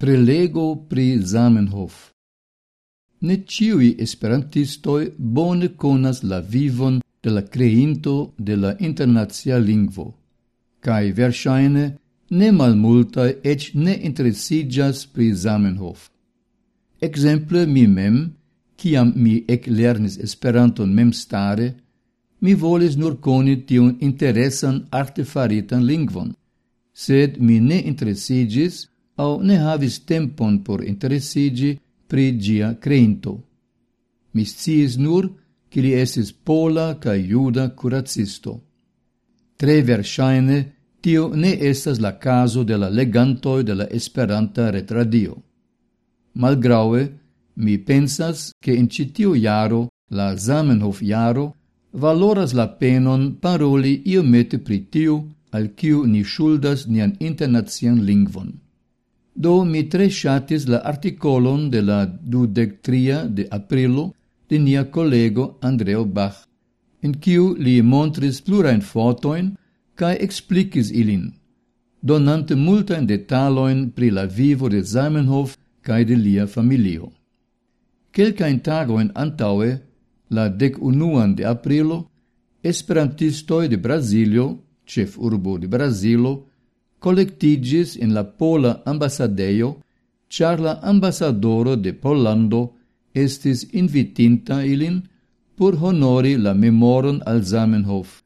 prelego pri Zamenhof. Ne ciui esperantistoi bone conas la vivon de la creinto de la internazia lingvo, cae versaine ne malmultae ec ne interesigas pri Zamenhof. Exemple mi mem, ciam mi ec lernis Esperanton mem stare, mi volis nur coni tiun interesan artefaritan lingvon, sed mi ne interesigis au ne havis tempon por interesigi pri gia creinto. Mi sciis nur che li esis pola ca juda curacisto. Tre versaine, tio ne estas la caso de la legantoi de la Esperanta retradio. Malgraue, mi pensas che in citio iaro, la Zamenhof iaro, valoras la penon paroli iomete pri tiu al kiu ni shuldas nian internazian lingvon. Do mi tre shatis la articolon de la dudectria de aprilo de nia collego Andreo Bach, in kiu li montris plurain fotoin cae explicis ilin, donante multain detaloin pri la vivo de Zamenhof cae de lia familio. Quelcain tagoin antaue, la dec unuan de aprilo, esperantistoi de Brasilio, chef urbo de Brasilo, collectigis in la pola ambassadeio, char la ambassadoro de Pollando estis invitinta ilin pur honori la memoron al Zamenhof,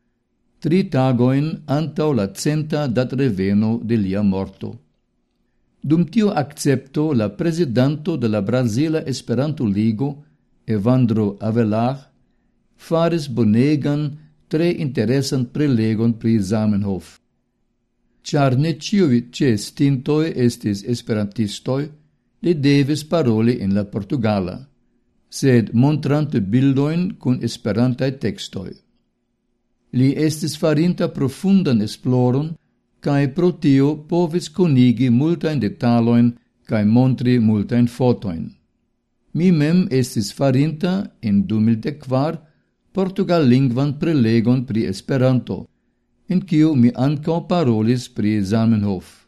tri tagoin antau la centa dat reveno de lia morto. Dum tio accepto la presidanto de la Brasila Esperanto Ligo, Evandro Avelar, faris bonegan, tre interesan prelegon pri Zamenhof char ne ciui cestintoi estis esperantistoi, li devis paroli in la Portugala, sed montrante bildoin cun esperantai textoi. Li estis farinta profundan esploron, cae pro tio povis conigi multain detaloin cae montri multain fotoin. Mi mem estis farinta, in 2004, Portugal lingvan prelegon pri Esperanto, in kiu mi anco parolis pri Zamenhof.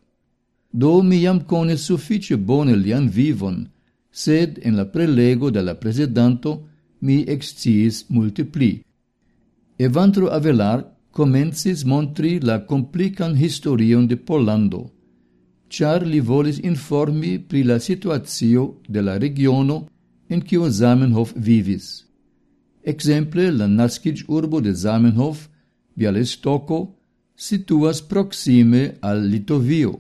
Do mi jam konis suffice bone lian vivon, sed in la prelego de la presidanto mi exciis multipli. Evantro Avelar comencis montri la complican historion de Pollando, char li volis informi pri la situatio de la regiono in kiu Zamenhof vivis. Exemple, la nascic urbo de Zamenhof Bialystoko situas proxime al Litovio,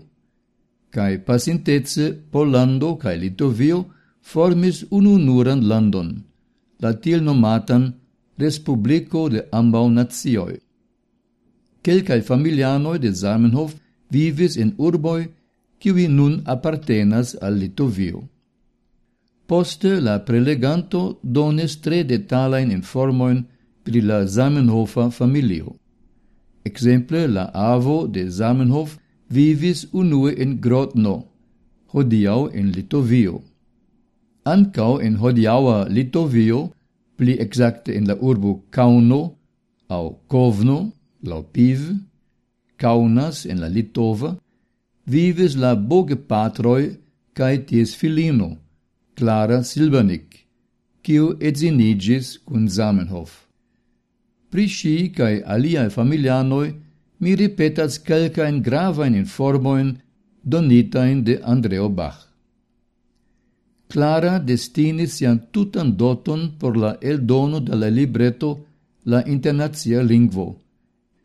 cae pasintece Polando cae Litovio formis ununuran landon, la til nomatan Respublico de ambau nazioi. Quelcae familianoi de Zamenhof vivis in urboi qui nun appartenas al Litovio. Poste la preleganto donis tre detalain informoin pri la Zamenhofa familio. Exemple, la avo de Zamenhof vivis unue in Grotno, hodiau in Litovio. Ancao in hodiaua Litovio, pli exacte in la urbo Kauno, au Kovno, laupiv, Kaunas en la Litova, vivis la bogepatroi cae ties filino, Clara Silvanik, kiu etzinigis cun Zamenhof. Pri si cae aliae familianoi mi ripetas calcaen gravain informoin donitain de Andreo Bach. Clara destinis sian tutan doton por la eldono de la libreto la internazia lingvo,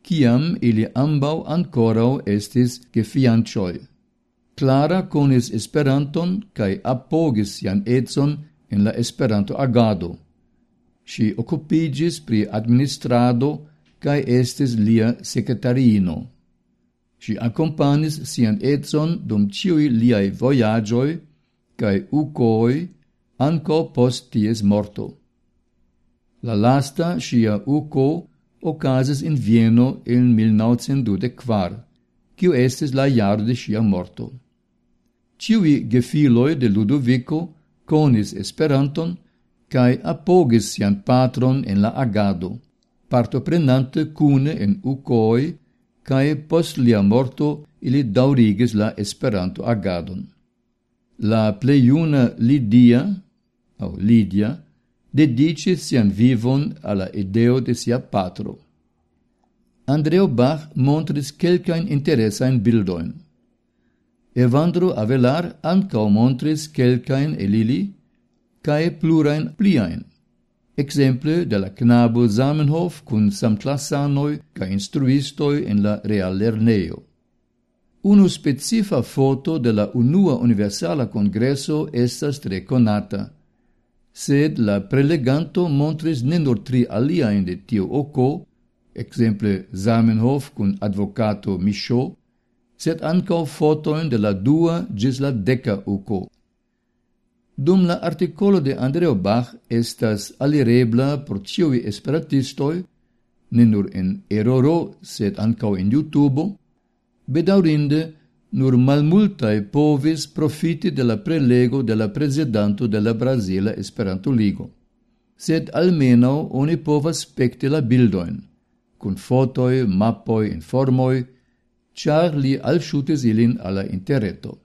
ciam ili ambau ancorau estis gefiancioi. Clara conis Esperanton cae apogis sian etson in la Esperanto agado. Si occupigis pri administrado cae estis lia secretarino. Si accompanis sian etson dum ciui liai voyagioi cae ucoi anco post ties morto. La lasta sia uco ocasis in Vieno in 1924, kiu estis la jaro de sia morto. Ciui gefiloi de Ludovico conis Esperanton cae apogis sian patron en la agado, partoprenante cune en ucoi, cae post lia morto ili daurigis la Esperanto agadon. La pleiuna Lidia, au Lidia, dedicis sian vivon alla ideo de sia patro. Andreo Bach montris quelcain interesain bildoin. Evandro Avelar ancao montris quelcain elili, cae plurain pliain. Exemple de la knabo Zamenhof cun samclassanoi ca instruistoi en la real lerneo. Unu specifa foto de la unua universala congresso estas tre conata, sed la preleganto montris ne nur tri aliaen de tio oco, exemple Zamenhof cun advocato Michaud, sed ancao fotoen de la dua gis la deca oco, dum la articolo de Andreo Bach estas alirebla por ciui esperatistoi, ne nur en eroro, sed ancao en YouTube, bedaurinde nur malmultae povis profiti de la prelego de la presidanto de la Brasila Esperanto Ligo. Sed almeno oni povas specte la bildoin, cun fotoi, mappoi, informoi, char li alsciutis ilin alla interreto.